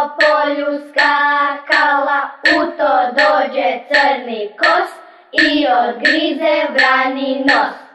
po polju skakala, u to dođe crni kost i odgrize vrani nos.